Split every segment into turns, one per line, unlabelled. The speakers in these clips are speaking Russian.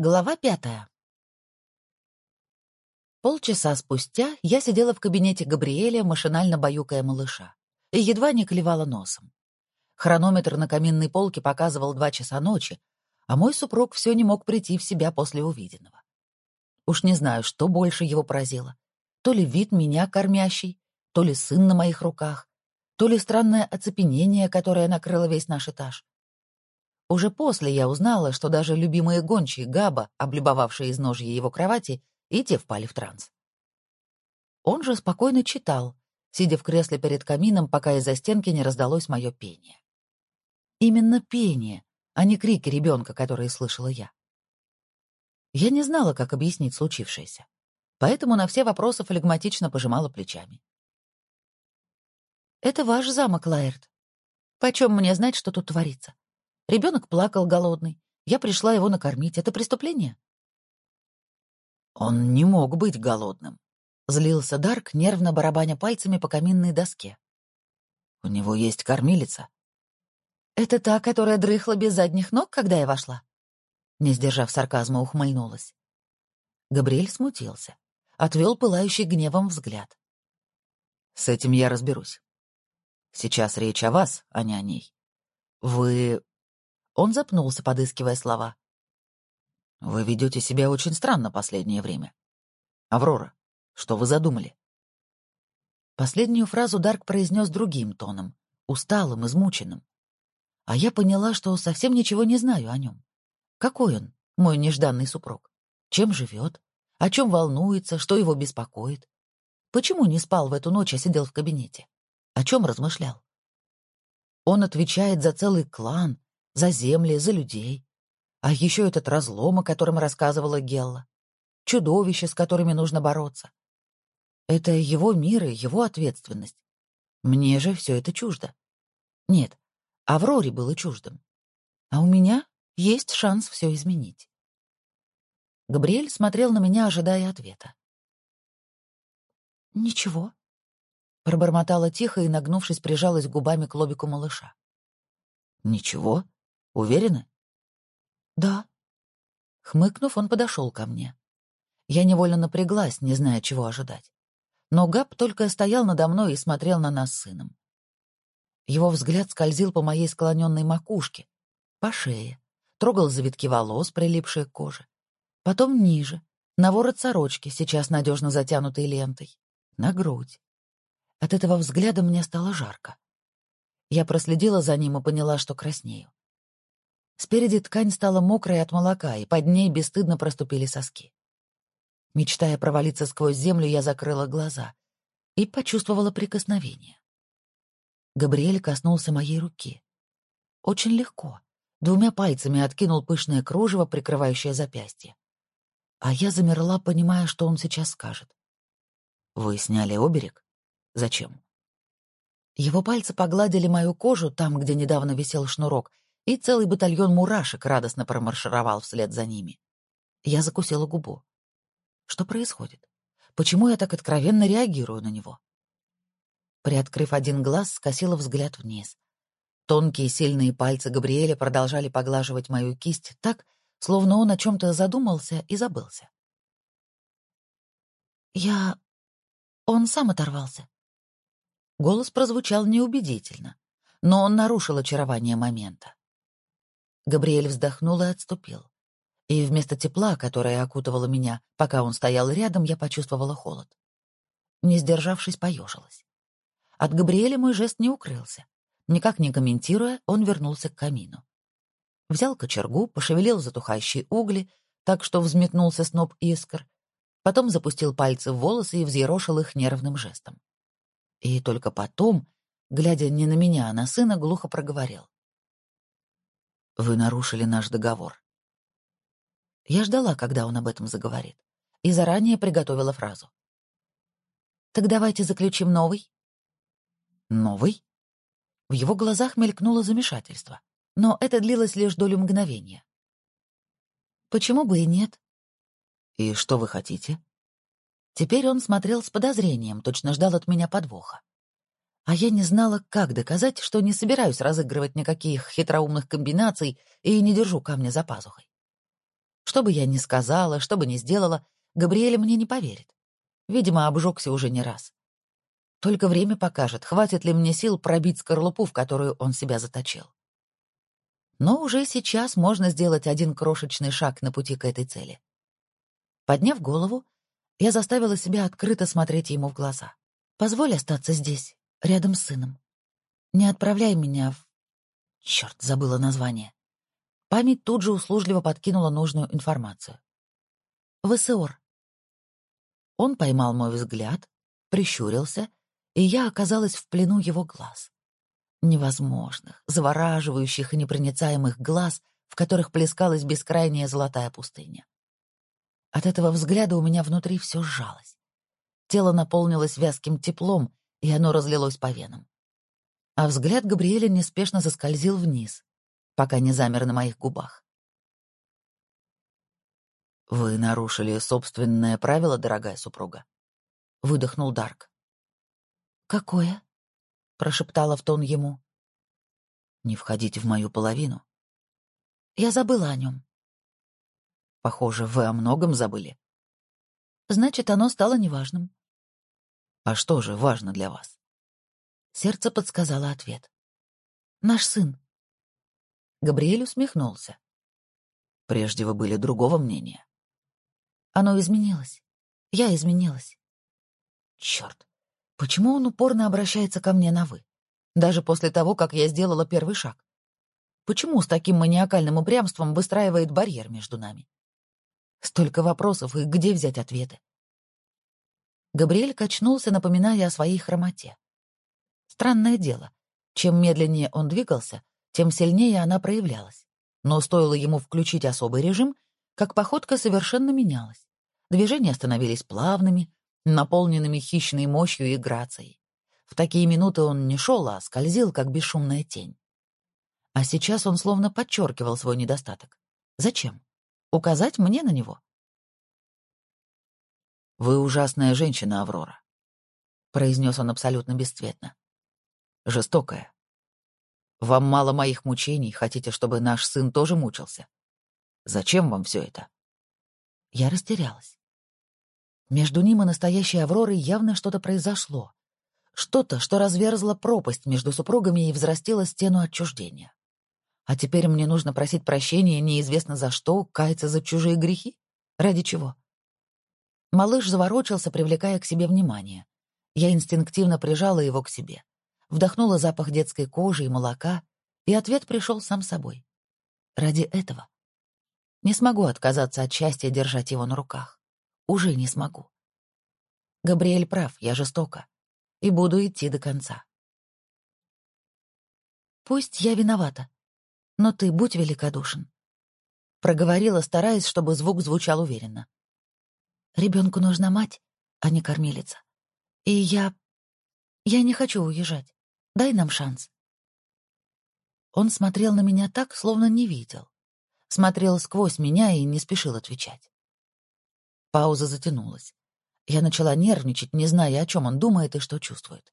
Глава пятая. Полчаса спустя я сидела в кабинете Габриэля, машинально баюкая малыша, и едва не клевала носом. Хронометр на каминной полке показывал два часа ночи, а мой супруг все не мог прийти в себя после увиденного. Уж не знаю, что больше его поразило. То ли вид меня кормящий, то ли сын на моих руках, то ли странное оцепенение, которое накрыло весь наш этаж. Уже после я узнала, что даже любимые гончие Габа, облюбовавшие из ножья его кровати, и те впали в транс. Он же спокойно читал, сидя в кресле перед камином, пока из-за стенки не раздалось мое пение. Именно пение, а не крики ребенка, которые слышала я. Я не знала, как объяснить случившееся, поэтому на все вопросы флегматично пожимала плечами. «Это ваш замок, Лаэрт. Почем мне знать, что тут творится? Ребенок плакал голодный. Я пришла его накормить. Это преступление?
Он не мог быть голодным. Злился Дарк, нервно барабаня пальцами по каминной доске. У него есть кормилица.
Это та, которая дрыхла без задних ног, когда я вошла? Не сдержав сарказма, ухмыльнулась. Габриэль смутился. Отвел пылающий гневом взгляд.
С этим я разберусь. Сейчас речь о вас, а не о ней. Вы он запнулся, подыскивая слова. «Вы ведете себя очень странно последнее время. Аврора, что вы задумали?»
Последнюю фразу Дарк произнес другим тоном, усталым, измученным. А я поняла, что совсем ничего не знаю о нем. Какой он, мой нежданный супруг? Чем живет? О чем волнуется? Что его беспокоит? Почему не спал в эту ночь, а сидел в кабинете? О чем размышлял? Он отвечает за целый клан, за земли, за людей. А еще этот разлом, о котором рассказывала Гелла. Чудовища, с которыми нужно бороться. Это его мир и его ответственность. Мне же все это чуждо. Нет, Авроре было чуждым. А у меня есть шанс все изменить. Габриэль смотрел на меня, ожидая ответа. «Ничего», — пробормотала тихо и, нагнувшись, прижалась губами к лобику малыша.
«Ничего?» Уверены?
Да. Хмыкнув, он подошел ко мне. Я невольно напряглась, не зная, чего ожидать. Но Габ только стоял надо мной и смотрел на нас с сыном. Его взгляд скользил по моей склоненной макушке, по шее, трогал завитки волос, прилипшие к коже. Потом ниже, на ворот сорочки, сейчас надежно затянутой лентой, на грудь. От этого взгляда мне стало жарко. Я проследила за ним и поняла, что краснею. Спереди ткань стала мокрой от молока, и под ней бесстыдно проступили соски. Мечтая провалиться сквозь землю, я закрыла глаза и почувствовала прикосновение. Габриэль коснулся моей руки. Очень легко. Двумя пальцами откинул пышное кружево, прикрывающее запястье. А я замерла, понимая, что он сейчас скажет.
«Вы сняли оберег? Зачем?»
Его пальцы погладили мою кожу там, где недавно висел шнурок, и целый батальон мурашек радостно промаршировал вслед за ними. Я закусила губу. Что происходит? Почему я так откровенно реагирую на него? Приоткрыв один глаз, скосила взгляд вниз. Тонкие сильные пальцы Габриэля продолжали поглаживать мою кисть так, словно он о чем-то задумался и забылся. «Я... Он сам оторвался». Голос прозвучал неубедительно, но он нарушил очарование момента. Габриэль вздохнул и отступил. И вместо тепла, которое окутывало меня, пока он стоял рядом, я почувствовала холод. Не сдержавшись, поежилась. От Габриэля мой жест не укрылся. Никак не комментируя, он вернулся к камину. Взял кочергу, пошевелил затухающие угли, так что взметнулся сноп искр, потом запустил пальцы в волосы и взъерошил их нервным жестом. И только потом, глядя не на меня, а на сына, глухо проговорил. Вы нарушили наш договор. Я ждала, когда он об этом заговорит, и заранее приготовила фразу. Так давайте заключим новый. Новый? В его глазах мелькнуло замешательство, но это длилось лишь долю мгновения. Почему бы и нет?
И что вы хотите?
Теперь он смотрел с подозрением, точно ждал от меня подвоха а я не знала, как доказать, что не собираюсь разыгрывать никаких хитроумных комбинаций и не держу камня за пазухой. Что бы я ни сказала, что бы ни сделала, Габриэль мне не поверит. Видимо, обжегся уже не раз. Только время покажет, хватит ли мне сил пробить скорлупу, в которую он себя заточил. Но уже сейчас можно сделать один крошечный шаг на пути к этой цели. Подняв голову, я заставила себя открыто смотреть ему в глаза. «Позволь остаться здесь, рядом с сыном. Не отправляй меня в... Черт, забыла название. Память тут же услужливо подкинула нужную информацию. В СОР. Он поймал мой взгляд, прищурился, и я оказалась в плену его глаз. Невозможных, завораживающих и непроницаемых глаз, в которых плескалась бескрайняя золотая пустыня. От этого взгляда у меня внутри все сжалось. Тело наполнилось вязким теплом, и оно разлилось по венам. А взгляд Габриэля неспешно заскользил вниз, пока не замер на моих губах.
«Вы нарушили собственное правило, дорогая супруга?» — выдохнул Дарк.
«Какое?» — прошептала в тон ему.
«Не входите в мою половину».
«Я забыла о нем.
Похоже, вы о многом забыли.
Значит, оно стало неважным.
А что же важно для вас?
Сердце подсказало ответ. Наш сын. Габриэль усмехнулся.
Прежде вы были другого мнения.
Оно изменилось. Я изменилась. Черт, почему он упорно обращается ко мне на «вы»? Даже после того, как я сделала первый шаг. Почему с таким маниакальным упрямством выстраивает барьер между нами? Столько вопросов, и где взять ответы? Габриэль качнулся, напоминая о своей хромоте. Странное дело. Чем медленнее он двигался, тем сильнее она проявлялась. Но стоило ему включить особый режим, как походка совершенно менялась. Движения становились плавными, наполненными хищной мощью и грацией. В такие минуты он не шел, а скользил, как бесшумная тень. А сейчас он словно подчеркивал свой недостаток. Зачем? Указать мне на него?
«Вы ужасная женщина, Аврора», — произнес он абсолютно бесцветно. «Жестокая. Вам мало моих мучений, хотите, чтобы наш сын тоже мучился? Зачем вам все это?»
Я растерялась. Между ним и настоящей Авророй явно что-то произошло. Что-то, что разверзло пропасть между супругами и взрастило стену отчуждения. А теперь мне нужно просить прощения неизвестно за что, каяться за чужие грехи? Ради чего? Малыш заворочился, привлекая к себе внимание. Я инстинктивно прижала его к себе. Вдохнула запах детской кожи и молока, и ответ пришел сам собой. Ради этого. Не смогу отказаться от счастья держать его на руках. Уже не смогу. Габриэль прав, я жестока. И буду идти до конца. Пусть я виновата, но ты будь великодушен. Проговорила, стараясь, чтобы звук звучал уверенно. Ребенку нужна мать, а не кормилица. И я... Я не хочу уезжать. Дай нам шанс. Он смотрел на меня так, словно не видел. Смотрел сквозь меня и не спешил отвечать. Пауза затянулась. Я начала нервничать, не зная, о чем он думает и что чувствует.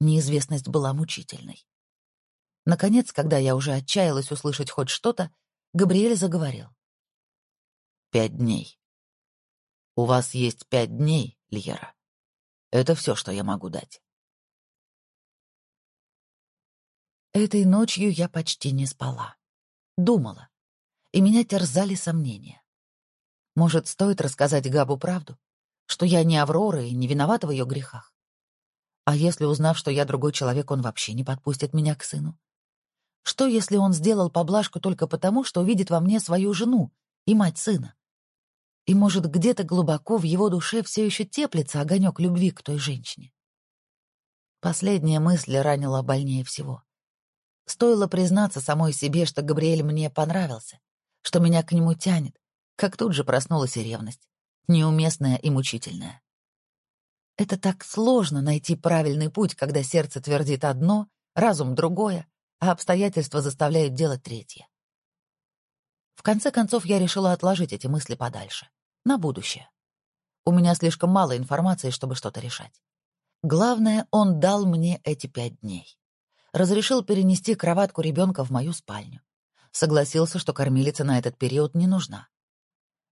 Неизвестность была мучительной. Наконец, когда я уже отчаялась услышать хоть что-то, Габриэль заговорил.
«Пять дней. У вас есть пять дней, Льера. Это все, что я могу дать».
Этой ночью я почти не спала. Думала. И меня терзали сомнения. Может, стоит рассказать Габу правду? Что я не Аврора и не виновата в ее грехах? А если, узнав, что я другой человек, он вообще не подпустит меня к сыну? Что, если он сделал поблажку только потому, что видит во мне свою жену и мать сына? И, может, где-то глубоко в его душе все еще теплится огонек любви к той женщине? Последняя мысль ранила больнее всего. Стоило признаться самой себе, что Габриэль мне понравился, что меня к нему тянет, как тут же проснулась и ревность, неуместная и мучительная. Это так сложно найти правильный путь, когда сердце твердит одно, разум другое, а обстоятельства заставляют делать третье. В конце концов, я решила отложить эти мысли подальше, на будущее. У меня слишком мало информации, чтобы что-то решать. Главное, он дал мне эти пять дней. Разрешил перенести кроватку ребенка в мою спальню. Согласился, что кормилица на этот период не нужна.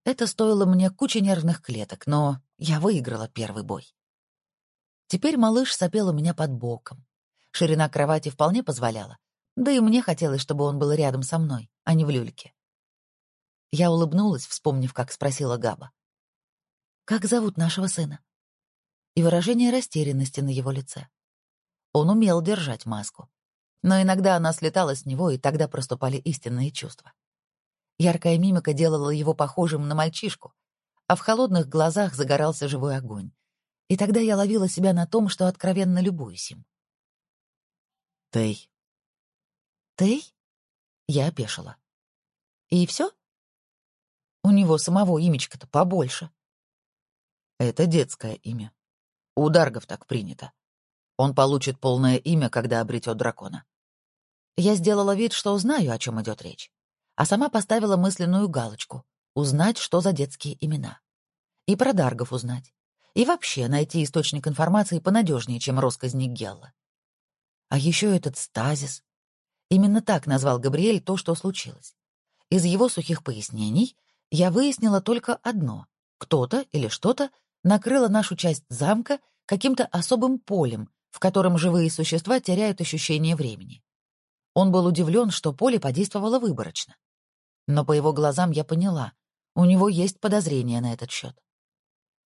Это стоило мне кучи нервных клеток, но я выиграла первый бой. Теперь малыш сопел у меня под боком. Ширина кровати вполне позволяла, да и мне хотелось, чтобы он был рядом со мной, а не в люльке. Я улыбнулась, вспомнив, как спросила Габа. «Как зовут нашего сына?» И выражение растерянности на его лице. Он умел держать маску. Но иногда она слетала с него, и тогда проступали истинные чувства. Яркая мимика делала его похожим на мальчишку, а в холодных глазах загорался живой огонь. И тогда я ловила себя на том, что откровенно любуюсь им.
«Тей».
«Тей?» Я опешила. «И все? У него самого имечко-то побольше».
«Это детское имя. У Даргов так принято. Он получит полное имя, когда обретет дракона».
Я сделала вид, что знаю, о чем идет речь, а сама поставила мысленную галочку — узнать, что за детские имена. И про Даргов узнать. И вообще найти источник информации понадежнее, чем росказни Гелла. А еще этот стазис. Именно так назвал Габриэль то, что случилось. Из его сухих пояснений я выяснила только одно. Кто-то или что-то накрыло нашу часть замка каким-то особым полем, в котором живые существа теряют ощущение времени. Он был удивлен, что поле подействовало выборочно. Но по его глазам я поняла, у него есть подозрения на этот счет.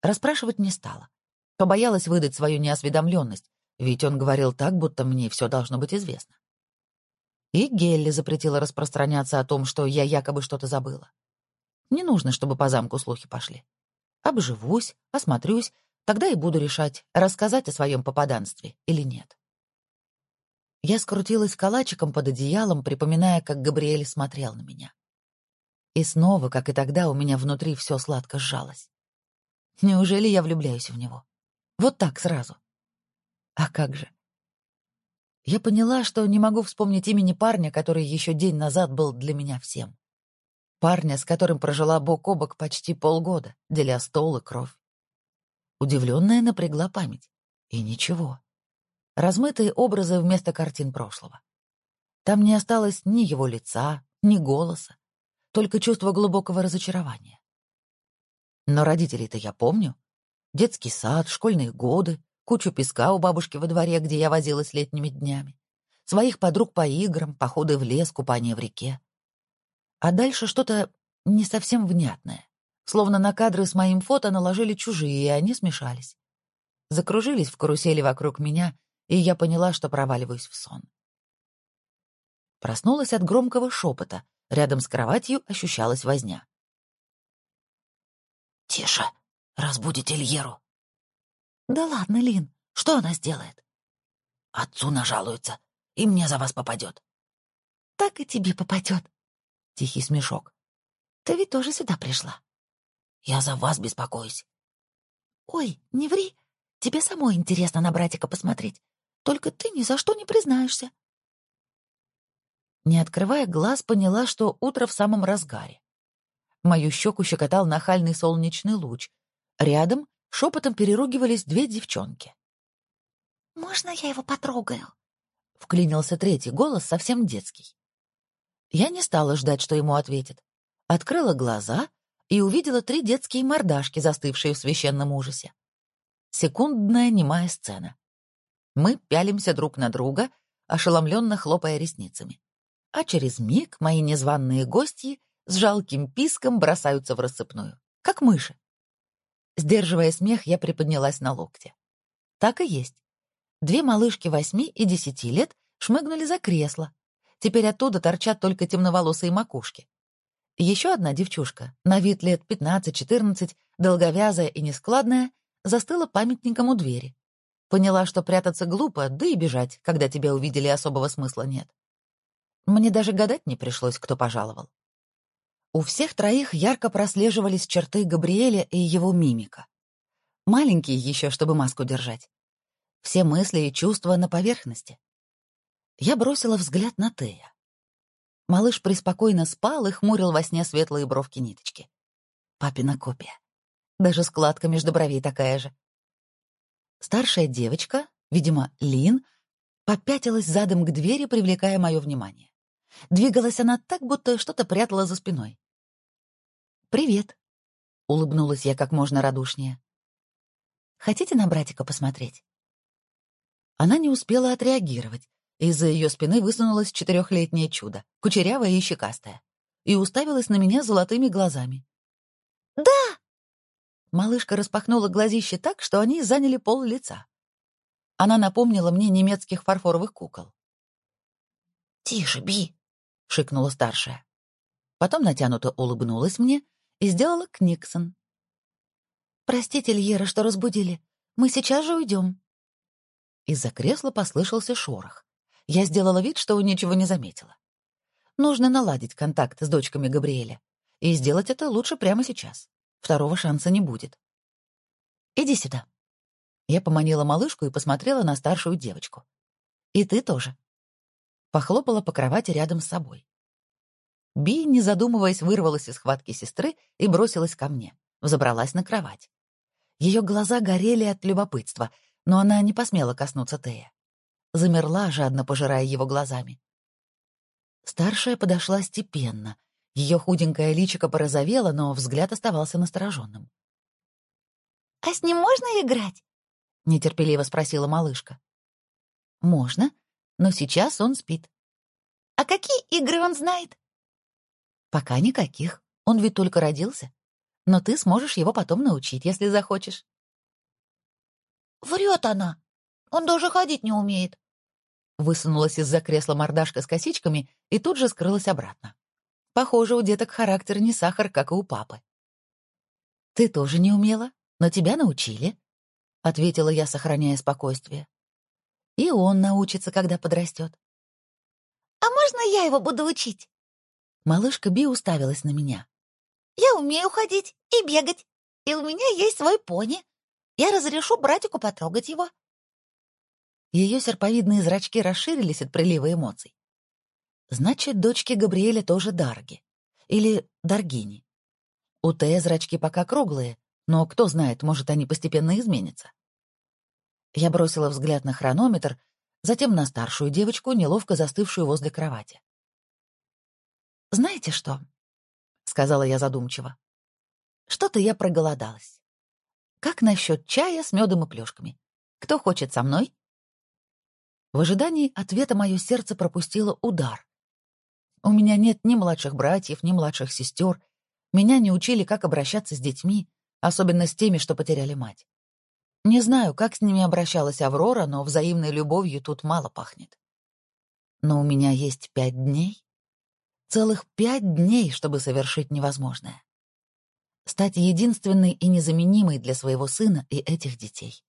Расспрашивать не стала. Побоялась выдать свою неосведомленность, ведь он говорил так, будто мне все должно быть известно. И Гелли запретила распространяться о том, что я якобы что-то забыла. Не нужно, чтобы по замку слухи пошли. Обживусь, осмотрюсь, тогда и буду решать, рассказать о своем попаданстве или нет. Я скрутилась калачиком под одеялом, припоминая, как Габриэль смотрел на меня. И снова, как и тогда, у меня внутри все сладко сжалось. Неужели я влюбляюсь в него? Вот так сразу. А как же? Я поняла, что не могу вспомнить имени парня, который еще день назад был для меня всем. Парня, с которым прожила бок о бок почти полгода, деля стол и кровь. Удивленная напрягла память. И ничего. Размытые образы вместо картин прошлого. Там не осталось ни его лица, ни голоса, только чувство глубокого разочарования. Но родителей-то я помню. Детский сад, школьные годы, кучу песка у бабушки во дворе, где я возилась летними днями, своих подруг по играм, походы в лес, купание в реке. А дальше что-то не совсем внятное, словно на кадры с моим фото наложили чужие, и они смешались. Закружились в карусели вокруг меня, и я поняла, что проваливаюсь в сон. Проснулась от громкого шепота. Рядом с кроватью ощущалась возня.
«Тише! Разбудите Ильеру!»
«Да ладно, Лин, что она сделает?»
«Отцу нажалуется, и мне за вас попадет».
«Так и тебе попадет». Тихий смешок. «Ты ведь тоже сюда пришла?»
«Я за вас беспокоюсь».
«Ой, не ври. Тебе самой интересно на братика посмотреть. Только ты ни за что не признаешься». Не открывая глаз, поняла, что утро в самом разгаре. Мою щеку щекотал нахальный солнечный луч. Рядом Шепотом переругивались две девчонки.
«Можно я его потрогаю?»
— вклинился третий голос, совсем детский. Я не стала ждать, что ему ответит. Открыла глаза и увидела три детские мордашки, застывшие в священном ужасе. Секундная немая сцена. Мы пялимся друг на друга, ошеломленно хлопая ресницами. А через миг мои незваные гости с жалким писком бросаются в рассыпную, как мыши. Сдерживая смех, я приподнялась на локте. Так и есть. Две малышки восьми и десяти лет шмыгнули за кресло. Теперь оттуда торчат только темноволосые макушки. Еще одна девчушка, на вид лет пятнадцать-четырнадцать, долговязая и нескладная, застыла памятником у двери. Поняла, что прятаться глупо, да и бежать, когда тебя увидели, особого смысла нет. Мне даже гадать не пришлось, кто пожаловал. У всех троих ярко прослеживались черты Габриэля и его мимика. Маленький еще, чтобы маску держать. Все мысли и чувства на поверхности. Я бросила взгляд на Тея. Малыш преспокойно спал и хмурил во сне светлые бровки ниточки. Папина копия. Даже складка между бровей такая же. Старшая девочка, видимо, Лин, попятилась задом к двери, привлекая мое внимание. Двигалась она так, будто что-то прятала за спиной. «Привет», улыбнулась я как можно радушнее. «Хотите на братика посмотреть?» Она не успела отреагировать. Из-за ее спины высунулось четырехлетнее чудо, кучерявое и щекастое, и уставилась на меня золотыми глазами.
«Да!»
Малышка распахнула глазище так, что они заняли пол лица. Она напомнила мне немецких фарфоровых кукол.
«Тише, Би!»
— шикнула старшая. Потом натянуто улыбнулась мне и сделала книксон.
«Простите, Льера, что разбудили. Мы сейчас же уйдем».
Из-за кресла послышался шорох. Я сделала вид, что ничего не заметила. Нужно наладить контакт с дочками Габриэля. И сделать это лучше прямо сейчас. Второго шанса не будет. «Иди сюда». Я поманила малышку и посмотрела на старшую девочку. «И ты тоже». Похлопала по кровати рядом с собой. Би, не задумываясь, вырвалась из схватки сестры и бросилась ко мне. Взобралась на кровать. Ее глаза горели от любопытства, но она не посмела коснуться Тея. Замерла, жадно пожирая его глазами. Старшая подошла степенно. Ее худенькое личико порозовело, но взгляд оставался настороженным.
«А с ним можно играть?»
— нетерпеливо спросила малышка. «Можно, но сейчас он спит».
«А какие игры он знает?»
«Пока никаких. Он ведь только родился. Но ты сможешь его потом научить, если захочешь».
«Врет она. Он даже ходить не умеет».
Высунулась из-за кресла мордашка с косичками и тут же скрылась обратно. Похоже, у деток характер не сахар, как и у папы. «Ты тоже не умела, но тебя научили», — ответила я, сохраняя спокойствие. «И он научится, когда подрастет».
«А можно я его буду учить?»
Малышка Би уставилась на меня.
«Я умею ходить и бегать, и у меня есть свой пони. Я разрешу братику потрогать его».
Ее серповидные зрачки расширились от прилива эмоций. Значит, дочки Габриэля тоже Дарги. Или Даргини. У Тея зрачки пока круглые, но кто знает, может, они постепенно изменятся. Я бросила взгляд на хронометр, затем на старшую девочку, неловко застывшую возле кровати. «Знаете что?» — сказала я задумчиво. «Что-то я проголодалась. Как насчет чая с медом и плюшками? Кто хочет со мной?» В ожидании ответа мое сердце пропустило удар. У меня нет ни младших братьев, ни младших сестер. Меня не учили, как обращаться с детьми, особенно с теми, что потеряли мать. Не знаю, как с ними обращалась Аврора, но взаимной любовью тут мало пахнет. Но у меня есть пять дней, Целых пять дней, чтобы совершить невозможное. Стать единственной и незаменимой для своего сына и этих детей.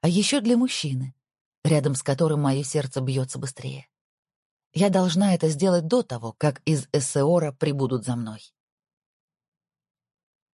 А еще для мужчины, рядом с которым мое сердце бьется быстрее. Я должна это сделать до того, как из Эссеора прибудут за мной.